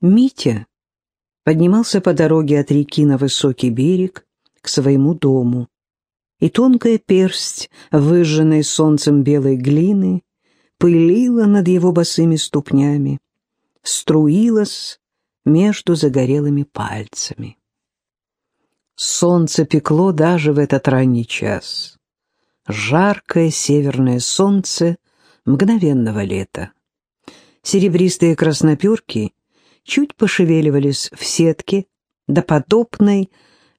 Митя поднимался по дороге от реки на высокий берег к своему дому, и тонкая персть, выжженной солнцем белой глины, пылила над его босыми ступнями, струилась между загорелыми пальцами. Солнце пекло даже в этот ранний час. Жаркое северное солнце мгновенного лета. Серебристые красноперки чуть пошевеливались в сетке до подобной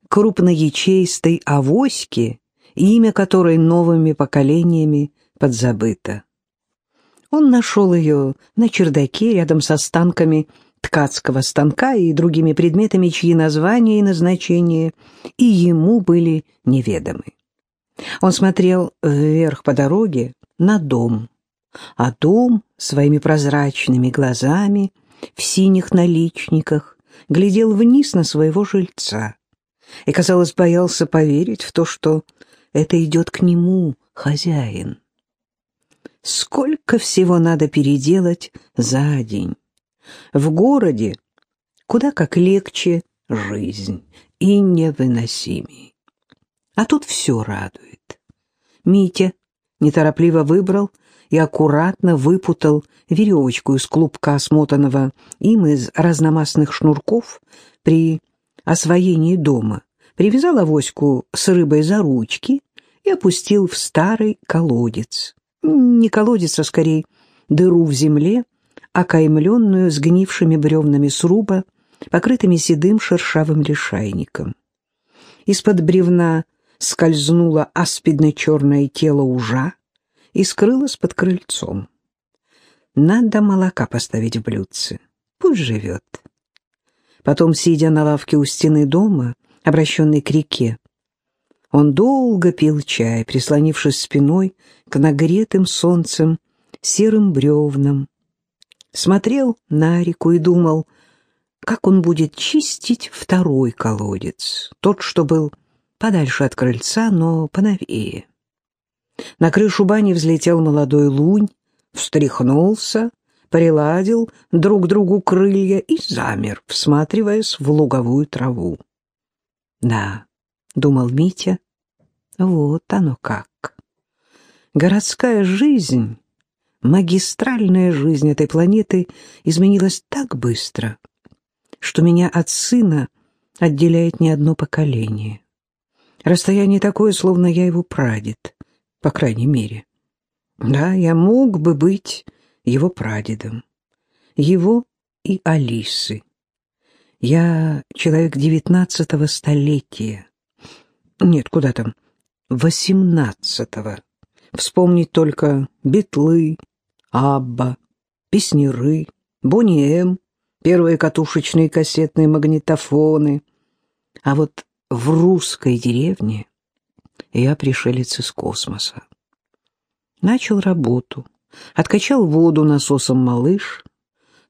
крупноячеистой авоськи, имя которой новыми поколениями подзабыто. Он нашел ее на чердаке рядом с останками ткацкого станка и другими предметами, чьи названия и назначения и ему были неведомы. Он смотрел вверх по дороге на дом, а дом своими прозрачными глазами в синих наличниках глядел вниз на своего жильца и, казалось, боялся поверить в то, что это идет к нему хозяин. Сколько всего надо переделать за день. В городе куда как легче жизнь и невыносимей. А тут все радует. Митя неторопливо выбрал и аккуратно выпутал веревочку из клубка, смотанного им из разномастных шнурков при освоении дома, привязал авоську с рыбой за ручки и опустил в старый колодец. Не колодец, а скорее дыру в земле, окаймленную сгнившими бревнами сруба, покрытыми седым шершавым лишайником. Из-под бревна скользнуло аспидно-черное тело ужа и скрылось под крыльцом. Надо молока поставить в блюдце, пусть живет. Потом, сидя на лавке у стены дома, обращенной к реке, он долго пил чай, прислонившись спиной к нагретым солнцем серым бревнам, смотрел на реку и думал, как он будет чистить второй колодец, тот, что был подальше от крыльца, но поновее. На крышу бани взлетел молодой лунь, встряхнулся, приладил друг другу крылья и замер, всматриваясь в луговую траву. «Да», — думал Митя, — «вот оно как. Городская жизнь магистральная жизнь этой планеты изменилась так быстро, что меня от сына отделяет не одно поколение. Расстояние такое, словно я его прадед, по крайней мере. Да, я мог бы быть его прадедом. Его и Алисы. Я человек девятнадцатого столетия. Нет, куда там, восемнадцатого. Вспомнить только битлы, Абба, Песнеры, Бонни М, первые катушечные кассетные магнитофоны. А вот в русской деревне я пришелец из космоса. Начал работу, откачал воду насосом «Малыш»,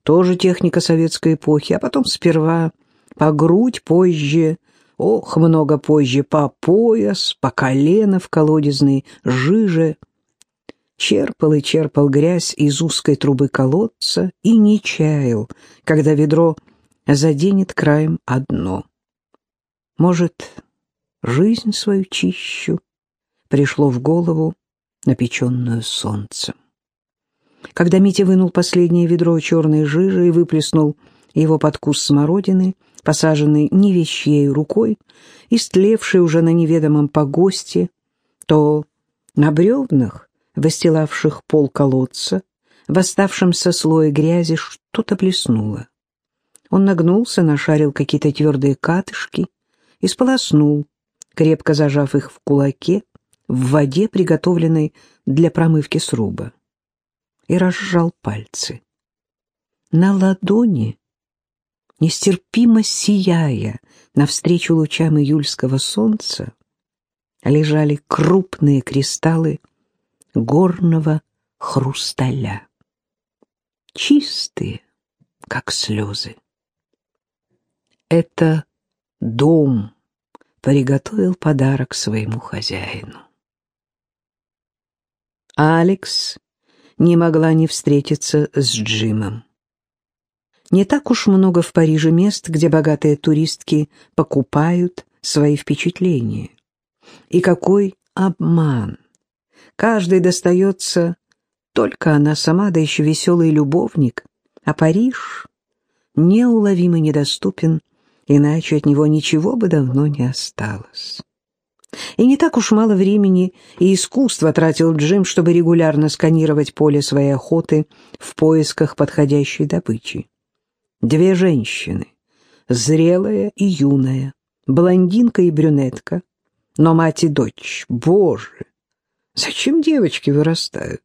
тоже техника советской эпохи, а потом сперва по грудь, позже, ох, много позже, по пояс, по колено в колодезной жиже — черпал и черпал грязь из узкой трубы колодца и не чаял, когда ведро заденет краем одно. Может, жизнь свою чищу, пришло в голову, напеченную солнцем. Когда Митя вынул последнее ведро черной жижи и выплеснул его под куст смородины, посаженный не вещей рукой, истлевший уже на неведомом погосте, то на бревнах выстилавших пол колодца, в оставшемся слое грязи что-то блеснуло. Он нагнулся, нашарил какие-то твердые катышки и сполоснул, крепко зажав их в кулаке, в воде, приготовленной для промывки сруба, и разжал пальцы. На ладони, нестерпимо сияя навстречу лучам июльского солнца, лежали крупные кристаллы горного хрусталя. Чистые, как слезы. Это дом приготовил подарок своему хозяину. Алекс не могла не встретиться с Джимом. Не так уж много в Париже мест, где богатые туристки покупают свои впечатления. И какой обман! Каждый достается только она сама, да еще веселый любовник. А Париж неуловимо недоступен, иначе от него ничего бы давно не осталось. И не так уж мало времени и искусства тратил Джим, чтобы регулярно сканировать поле своей охоты в поисках подходящей добычи. Две женщины, зрелая и юная, блондинка и брюнетка, но мать и дочь, боже, зачем девочки вырастают?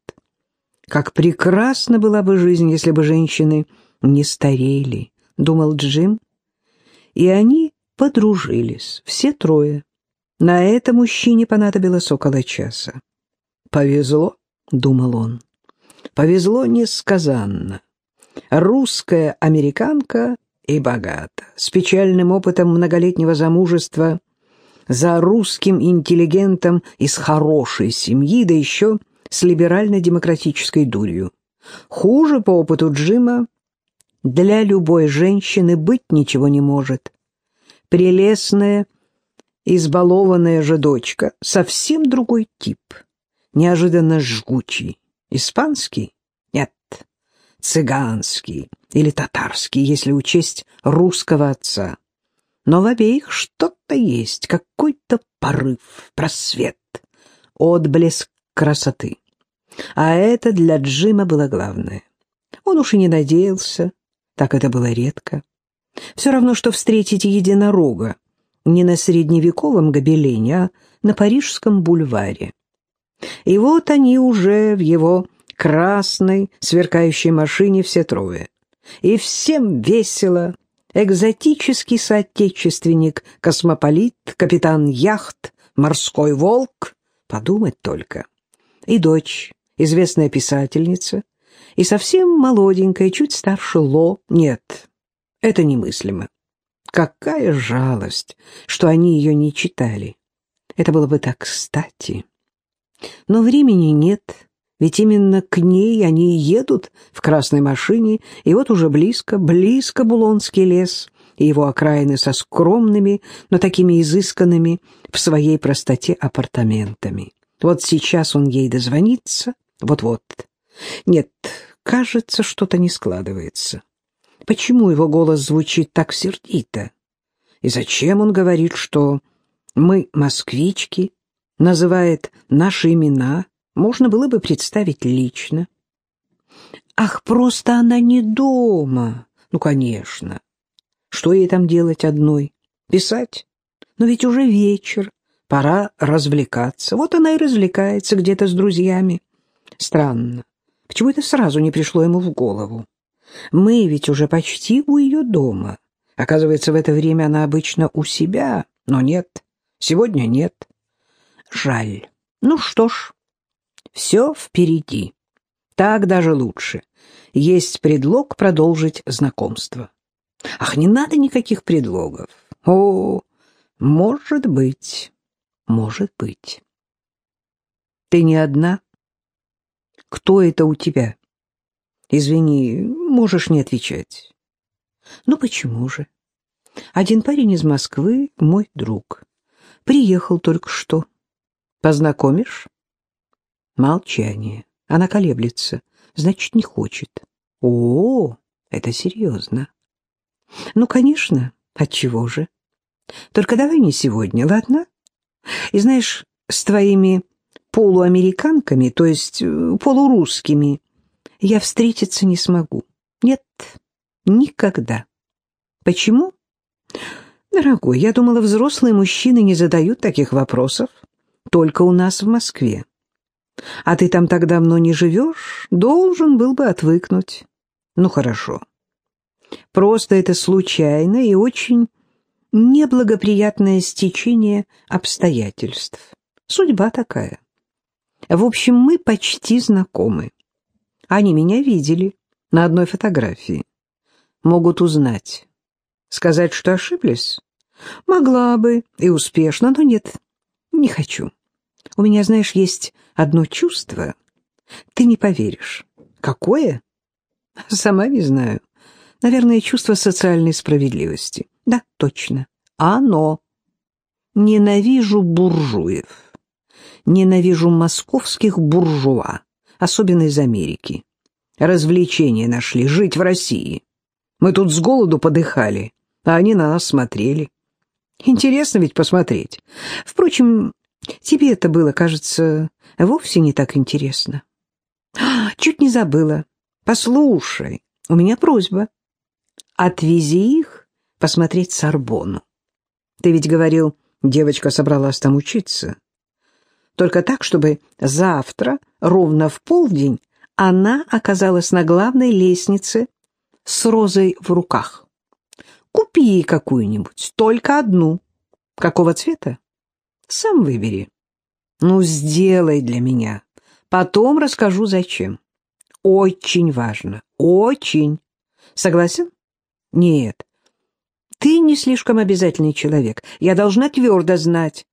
Как прекрасна была бы жизнь, если бы женщины не старели, думал Джим. И они подружились, все трое. На это мужчине понадобилось около часа. «Повезло», — думал он, — «повезло несказанно. Русская американка и богата, с печальным опытом многолетнего замужества, за русским интеллигентом из хорошей семьи, да еще с либерально-демократической дурью. Хуже по опыту Джима для любой женщины быть ничего не может. Прелестная, избалованная же дочка — совсем другой тип, неожиданно жгучий. Испанский? Нет. Цыганский или татарский, если учесть русского отца. Но в обеих что-то есть, какой-то порыв, просвет, отблеск красоты. А это для Джима было главное. Он уж и не надеялся, так это было редко. Все равно, что встретить единорога не на средневековом гобелене, а на Парижском бульваре. И вот они уже в его красной, сверкающей машине все трое. И всем весело. Экзотический соотечественник, космополит, капитан яхт, морской волк. Подумать только и дочь, известная писательница, и совсем молоденькая, чуть старше Ло. Нет, это немыслимо. Какая жалость, что они ее не читали. Это было бы так кстати. Но времени нет, ведь именно к ней они едут в красной машине, и вот уже близко, близко Булонский лес и его окраины со скромными, но такими изысканными в своей простоте апартаментами. Вот сейчас он ей дозвонится, вот-вот. Нет, кажется, что-то не складывается. Почему его голос звучит так сердито? И зачем он говорит, что мы москвички, называет наши имена, можно было бы представить лично. Ах, просто она не дома. Ну, конечно. Что ей там делать одной? Писать? Но ведь уже вечер, Пора развлекаться. Вот она и развлекается где-то с друзьями. Странно. Почему это сразу не пришло ему в голову? Мы ведь уже почти у ее дома. Оказывается, в это время она обычно у себя. Но нет, сегодня нет. Жаль. Ну что ж, все впереди. Так даже лучше. Есть предлог продолжить знакомство. Ах, не надо никаких предлогов. О, может быть... Может быть. Ты не одна? Кто это у тебя? Извини, можешь не отвечать. Ну почему же? Один парень из Москвы, мой друг. Приехал только что. Познакомишь? Молчание. Она колеблется. Значит, не хочет. О, это серьезно. Ну, конечно. Отчего же? Только давай не сегодня, ладно? И знаешь, с твоими полуамериканками, то есть э, полурусскими, я встретиться не смогу. Нет, никогда. Почему? Дорогой, я думала, взрослые мужчины не задают таких вопросов. Только у нас в Москве. А ты там так давно не живешь, должен был бы отвыкнуть. Ну, хорошо. Просто это случайно и очень неблагоприятное стечение обстоятельств. Судьба такая. В общем, мы почти знакомы. Они меня видели на одной фотографии. Могут узнать. Сказать, что ошиблись? Могла бы и успешно, но нет, не хочу. У меня, знаешь, есть одно чувство. Ты не поверишь. Какое? Сама не знаю. Наверное, чувство социальной справедливости. Да, точно. Оно. Ненавижу буржуев. Ненавижу московских буржуа, особенно из Америки. Развлечения нашли, жить в России. Мы тут с голоду подыхали, а они на нас смотрели. Интересно ведь посмотреть. Впрочем, тебе это было, кажется, вовсе не так интересно. А, чуть не забыла. Послушай, у меня просьба. Отвези их посмотреть Сорбону. Ты ведь говорил, девочка собралась там учиться. Только так, чтобы завтра, ровно в полдень, она оказалась на главной лестнице с розой в руках. Купи ей какую-нибудь, только одну. Какого цвета? Сам выбери. Ну, сделай для меня. Потом расскажу, зачем. Очень важно. Очень. Согласен? Нет. Ты не слишком обязательный человек. Я должна твердо знать.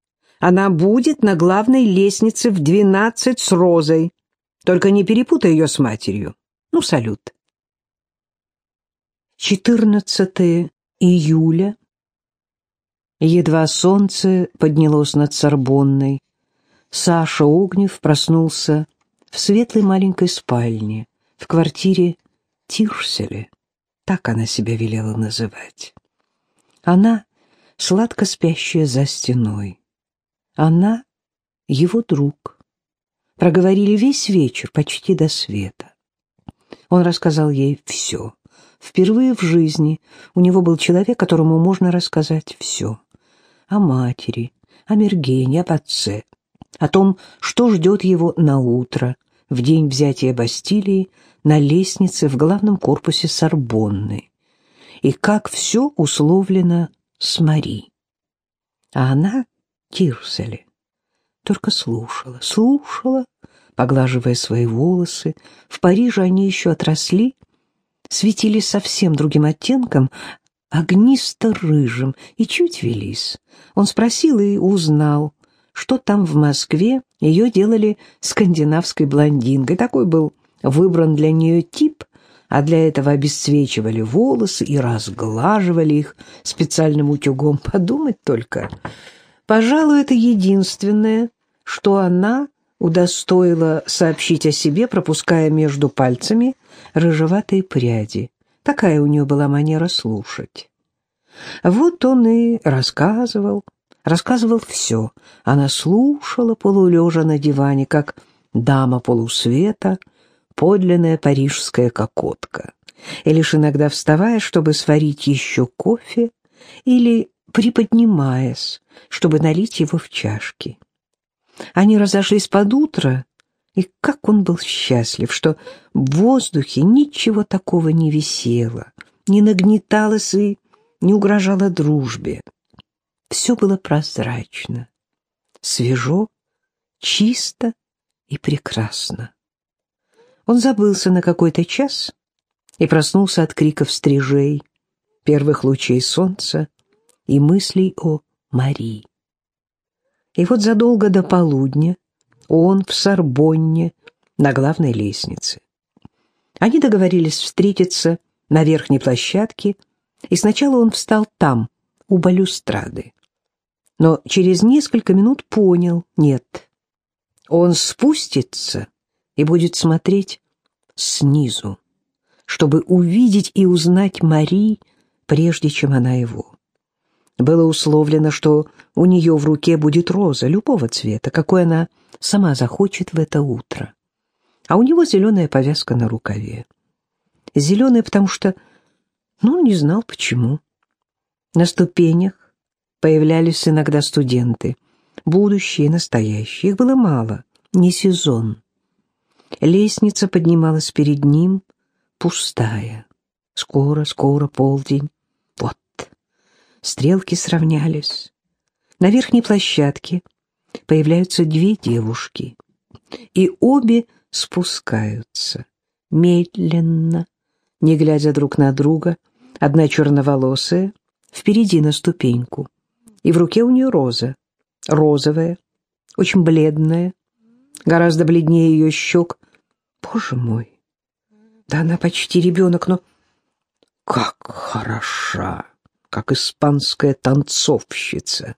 Она будет на главной лестнице в двенадцать с Розой. Только не перепутай ее с матерью. Ну, салют. 14 июля. Едва солнце поднялось над Сорбонной, Саша Огнев проснулся в светлой маленькой спальне в квартире Тирселе, так она себя велела называть. Она сладко спящая за стеной. Она его друг. Проговорили весь вечер, почти до света. Он рассказал ей все. Впервые в жизни у него был человек, которому можно рассказать все. О матери, о Мергене, об отце, о том, что ждет его на утро, в день взятия Бастилии, на лестнице в главном корпусе Сорбонны, и как все условлено с Мари. А она, Тирселе, только слушала, слушала, поглаживая свои волосы. В Париже они еще отросли, светили совсем другим оттенком, огнисто-рыжим, и чуть велись. Он спросил и узнал, что там в Москве ее делали скандинавской блондинкой. Такой был выбран для нее тип, а для этого обесцвечивали волосы и разглаживали их специальным утюгом. Подумать только. Пожалуй, это единственное, что она удостоила сообщить о себе, пропуская между пальцами рыжеватые пряди. Такая у нее была манера слушать. Вот он и рассказывал, рассказывал все. Она слушала, полулежа на диване, как дама полусвета, подлинная парижская кокотка. И лишь иногда вставая, чтобы сварить еще кофе, или приподнимаясь, чтобы налить его в чашки. Они разошлись под утро, и как он был счастлив, что в воздухе ничего такого не висело, не нагнеталось и не угрожало дружбе. Все было прозрачно, свежо, чисто и прекрасно. Он забылся на какой-то час и проснулся от криков стрижей, первых лучей солнца и мыслей о Марии. И вот задолго до полудня он в Сорбонне на главной лестнице. Они договорились встретиться на верхней площадке, и сначала он встал там, у балюстрады но через несколько минут понял — нет. Он спустится и будет смотреть снизу, чтобы увидеть и узнать Мари, прежде чем она его. Было условлено, что у нее в руке будет роза любого цвета, какой она сама захочет в это утро. А у него зеленая повязка на рукаве. Зеленая, потому что, ну, не знал почему. На ступенях появлялись иногда студенты, будущие настоящие. Их было мало, не сезон. Лестница поднималась перед ним, пустая. Скоро, скоро полдень. Стрелки сравнялись. На верхней площадке появляются две девушки. И обе спускаются. Медленно, не глядя друг на друга, одна черноволосая, впереди на ступеньку и в руке у нее роза. Розовая, очень бледная, гораздо бледнее ее щек. Боже мой! Да она почти ребенок, но как хороша, как испанская танцовщица.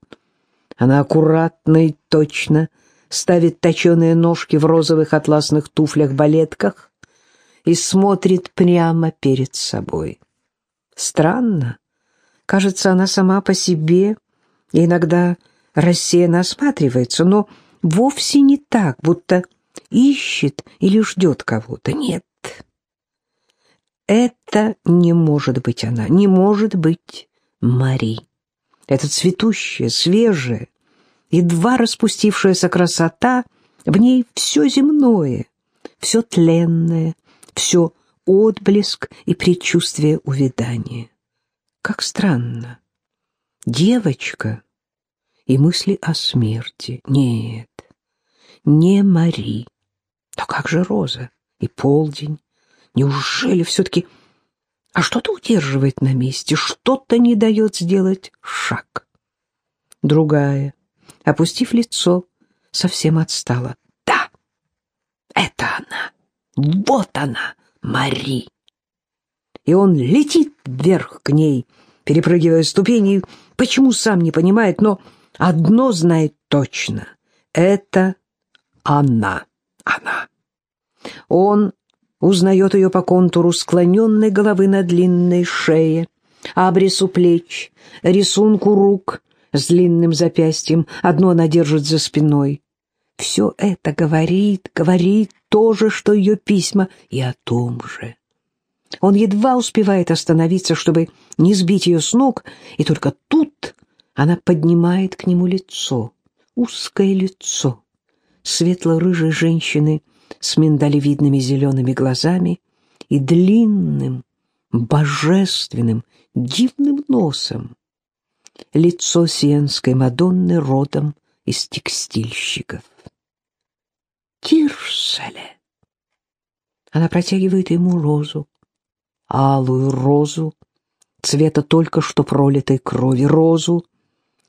Она аккуратно и точно ставит точеные ножки в розовых атласных туфлях-балетках и смотрит прямо перед собой. Странно. Кажется, она сама по себе иногда рассеянно осматривается, но вовсе не так, будто ищет или ждет кого-то. Нет. Это не может быть она, не может быть Мари. Это цветущая, свежая, едва распустившаяся красота, в ней все земное, все тленное, все отблеск и предчувствие увядания. Как странно. Девочка и мысли о смерти. Нет, не Мари. Но как же Роза и полдень? Неужели все-таки... А что-то удерживает на месте, что-то не дает сделать шаг. Другая, опустив лицо, совсем отстала. Да, это она, вот она, Мари. И он летит вверх к ней, перепрыгивая ступени, почему сам не понимает, но одно знает точно — это она, она. Он узнает ее по контуру склоненной головы на длинной шее, абрису плеч, рисунку рук с длинным запястьем, одно она держит за спиной. Все это говорит, говорит то же, что ее письма, и о том же. Он едва успевает остановиться, чтобы не сбить ее с ног, и только тут она поднимает к нему лицо, узкое лицо, светло-рыжей женщины с миндалевидными зелеными глазами и длинным, божественным, дивным носом. Лицо сиенской Мадонны родом из текстильщиков. Киршеле! Она протягивает ему розу, алую розу, цвета только что пролитой крови, розу,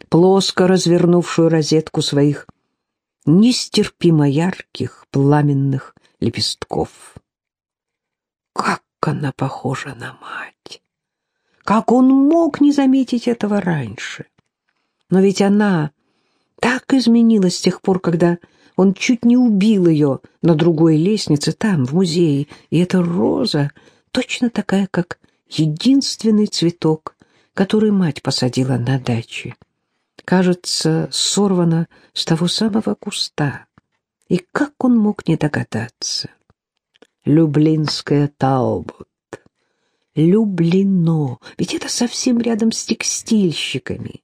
плоско развернувшую розетку своих нестерпимо ярких пламенных лепестков. Как она похожа на мать! Как он мог не заметить этого раньше? Но ведь она так изменилась с тех пор, когда он чуть не убил ее на другой лестнице, там, в музее, и эта роза точно такая, как единственный цветок, который мать посадила на даче кажется, сорвана с того самого куста. И как он мог не догадаться? Люблинская Таубот. Люблино. Ведь это совсем рядом с текстильщиками.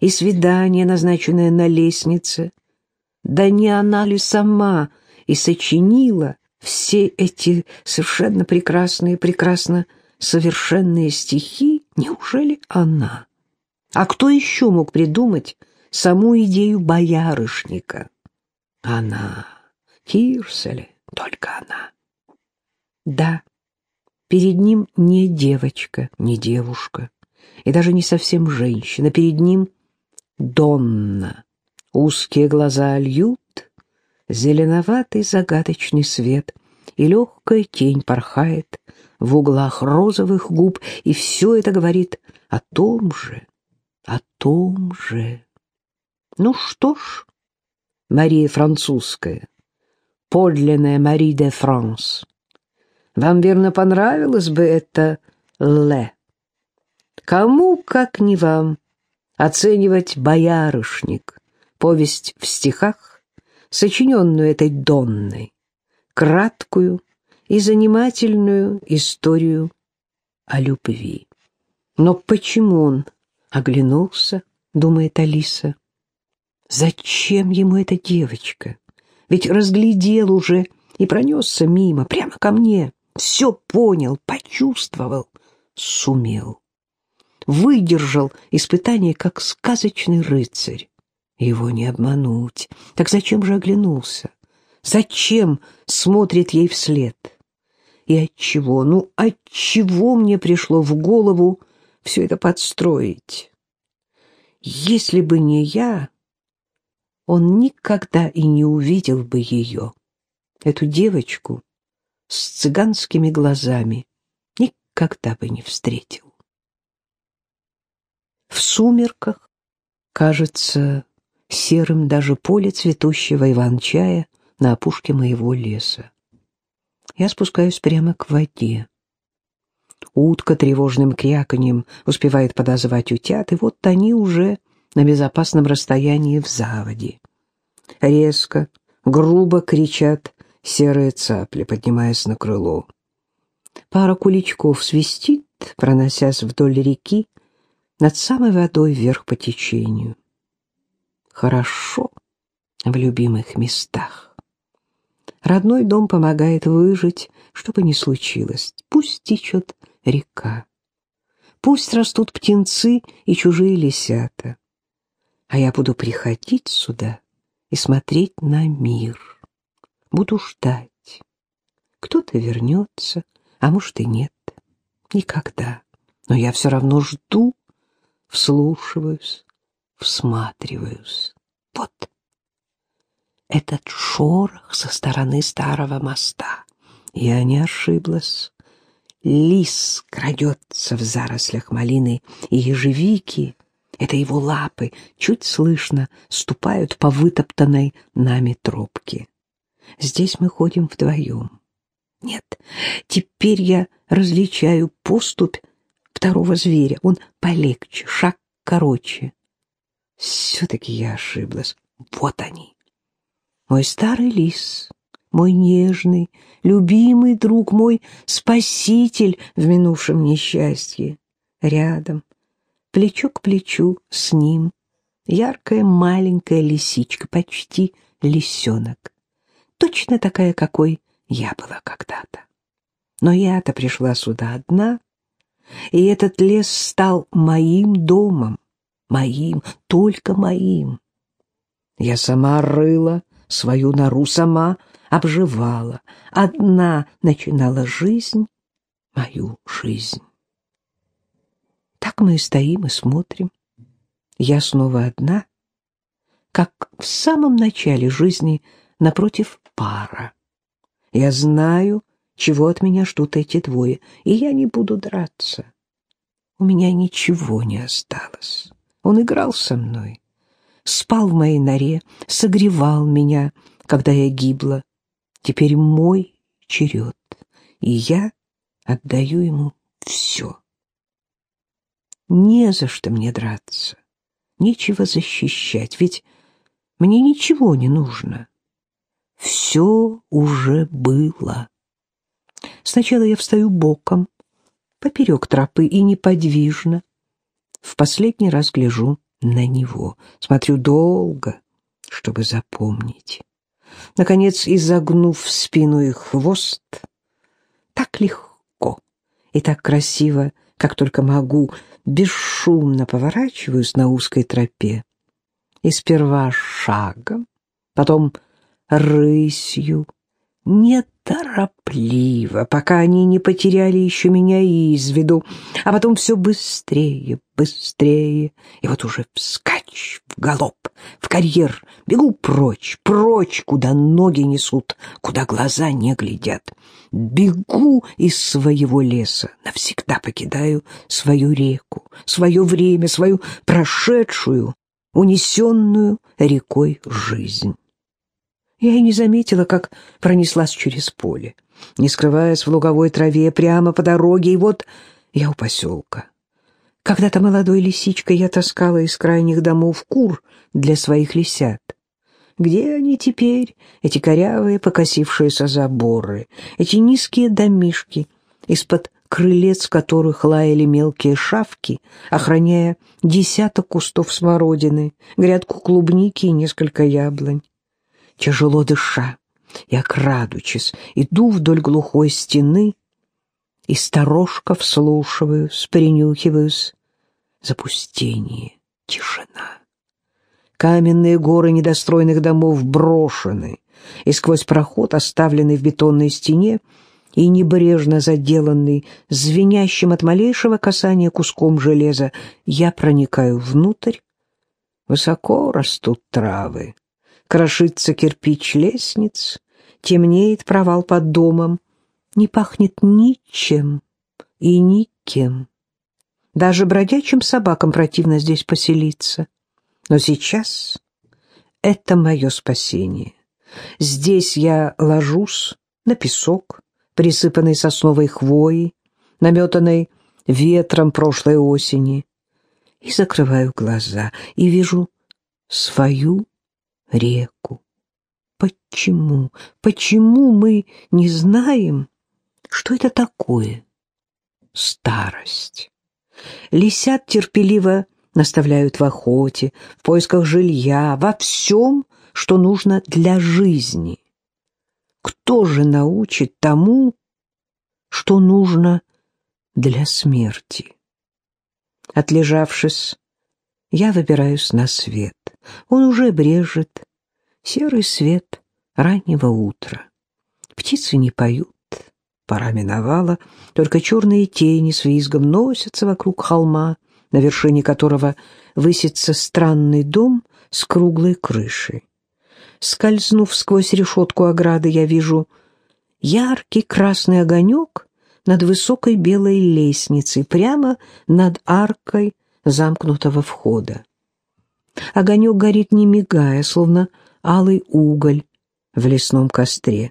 И свидание, назначенное на лестнице. Да не она ли сама и сочинила все эти совершенно прекрасные, прекрасно совершенные стихи? Неужели она? А кто еще мог придумать саму идею боярышника? Она, Кирселе, только она. Да, перед ним не девочка, не девушка, и даже не совсем женщина, перед ним Донна. Узкие глаза льют, зеленоватый загадочный свет, и легкая тень порхает в углах розовых губ, и все это говорит о том же, о том же. Ну что ж, Мария Французская, подлинная Мари де Франс, вам, верно, понравилось бы это «ле». Кому, как не вам, оценивать «Боярышник», повесть в стихах, сочиненную этой Донной, краткую и занимательную историю о любви. Но почему он Оглянулся, думает Алиса. Зачем ему эта девочка? Ведь разглядел уже и пронесся мимо, прямо ко мне. Все понял, почувствовал, сумел. Выдержал испытание, как сказочный рыцарь. Его не обмануть. Так зачем же оглянулся? Зачем смотрит ей вслед? И отчего, ну отчего мне пришло в голову все это подстроить. Если бы не я, он никогда и не увидел бы ее, эту девочку с цыганскими глазами. никогда бы не встретил. В сумерках кажется серым даже поле цветущего иван-чая на опушке моего леса. Я спускаюсь прямо к воде. Утка тревожным кряканьем успевает подозвать утят, и вот они уже на безопасном расстоянии в заводе. Резко, грубо кричат серые цапли, поднимаясь на крыло. Пара куличков свистит, проносясь вдоль реки, над самой водой вверх по течению. Хорошо в любимых местах. Родной дом помогает выжить, что бы ни случилось. Пусть течет река. Пусть растут птенцы и чужие лисята. А я буду приходить сюда и смотреть на мир. Буду ждать. Кто-то вернется, а может и нет. Никогда. Но я все равно жду, вслушиваюсь, всматриваюсь. Вот этот шорох со стороны старого моста. Я не ошиблась. Лис крадется в зарослях малины и ежевики. Это его лапы, чуть слышно, ступают по вытоптанной нами тропке. Здесь мы ходим вдвоем. Нет, теперь я различаю поступь второго зверя. Он полегче, шаг короче. Все-таки я ошиблась. Вот они. Мой старый лис, мой нежный, любимый друг, мой спаситель в минувшем несчастье. Рядом, плечо к плечу с ним, яркая маленькая лисичка, почти лисенок. Точно такая, какой я была когда-то. Но я-то пришла сюда одна, и этот лес стал моим домом, моим, только моим. Я сама рыла свою нору, сама обживала, одна начинала жизнь, мою жизнь. Так мы и стоим и смотрим. Я снова одна, как в самом начале жизни напротив пара. Я знаю, чего от меня ждут эти двое, и я не буду драться. У меня ничего не осталось. Он играл со мной, спал в моей норе, согревал меня, когда я гибла. Теперь мой черед, и я отдаю ему все. Не за что мне драться, нечего защищать, ведь мне ничего не нужно. Все уже было. Сначала я встаю боком, поперек тропы и неподвижно. В последний раз гляжу на него, смотрю долго, чтобы запомнить. Наконец, изогнув спину и хвост, так легко и так красиво, как только могу, бесшумно поворачиваюсь на узкой тропе. И сперва шагом, потом рысью, неторопливо, пока они не потеряли еще меня из виду, а потом все быстрее, быстрее, и вот уже вскачь, в галоп, в карьер, бегу прочь, прочь, куда ноги несут, куда глаза не глядят. Бегу из своего леса, навсегда покидаю свою реку, свое время, свою прошедшую, унесенную рекой жизнь. Я и не заметила, как пронеслась через поле, не скрываясь в луговой траве прямо по дороге, и вот я у поселка. Когда-то молодой лисичкой я таскала из крайних домов кур для своих лисят. Где они теперь, эти корявые покосившиеся заборы, эти низкие домишки, из-под крылец которых лаяли мелкие шавки, охраняя десяток кустов смородины, грядку клубники и несколько яблонь? Тяжело дыша, я, крадучись, иду вдоль глухой стены и сторожко вслушиваюсь, принюхиваюсь. Запустение, тишина. Каменные горы недостроенных домов брошены, и сквозь проход, оставленный в бетонной стене, и небрежно заделанный, звенящим от малейшего касания куском железа, я проникаю внутрь. Высоко растут травы, Крошится кирпич лестниц, темнеет провал под домом. Не пахнет ничем, и никем. Даже бродячим собакам противно здесь поселиться. Но сейчас это мое спасение. Здесь я ложусь на песок, присыпанный сосновой хвоей, наметанной ветром прошлой осени, и закрываю глаза, и вижу свою реку. Почему, почему мы не знаем, что это такое? Старость. Лисят терпеливо наставляют в охоте, в поисках жилья, во всем, что нужно для жизни. Кто же научит тому, что нужно для смерти? Отлежавшись, я выбираюсь на свет. Он уже брежет. Серый свет раннего утра. Птицы не поют. Пора миновала, только черные тени с визгом носятся вокруг холма, на вершине которого высится странный дом с круглой крышей. Скользнув сквозь решетку ограды, я вижу яркий красный огонек над высокой белой лестницей, прямо над аркой замкнутого входа. Огонек горит не мигая, словно алый уголь в лесном костре.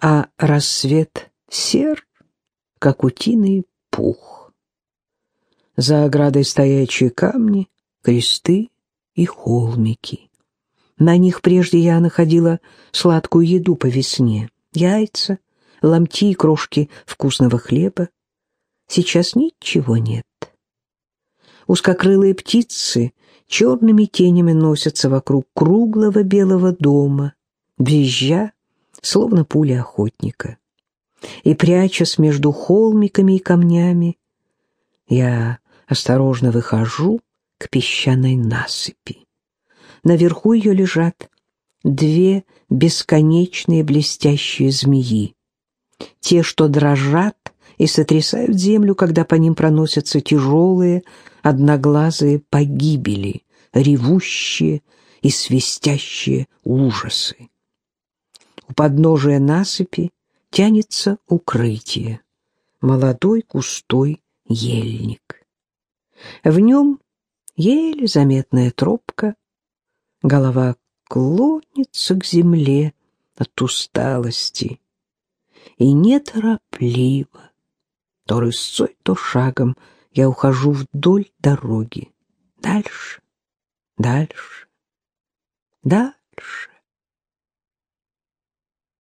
А рассвет сер, как утиный пух. За оградой стоячие камни, кресты и холмики. На них прежде я находила сладкую еду по весне, яйца, ломти и крошки вкусного хлеба. Сейчас ничего нет. Узкокрылые птицы черными тенями носятся вокруг круглого белого дома, визжа, словно пули охотника. И, прячась между холмиками и камнями, я осторожно выхожу к песчаной насыпи. Наверху ее лежат две бесконечные блестящие змеи, те, что дрожат и сотрясают землю, когда по ним проносятся тяжелые, одноглазые погибели, ревущие и свистящие ужасы. У подножия насыпи тянется укрытие, молодой густой ельник. В нем еле заметная тропка, голова клонится к земле от усталости и неторопливо, то рысцой, то шагом я ухожу вдоль дороги. Дальше, дальше, дальше.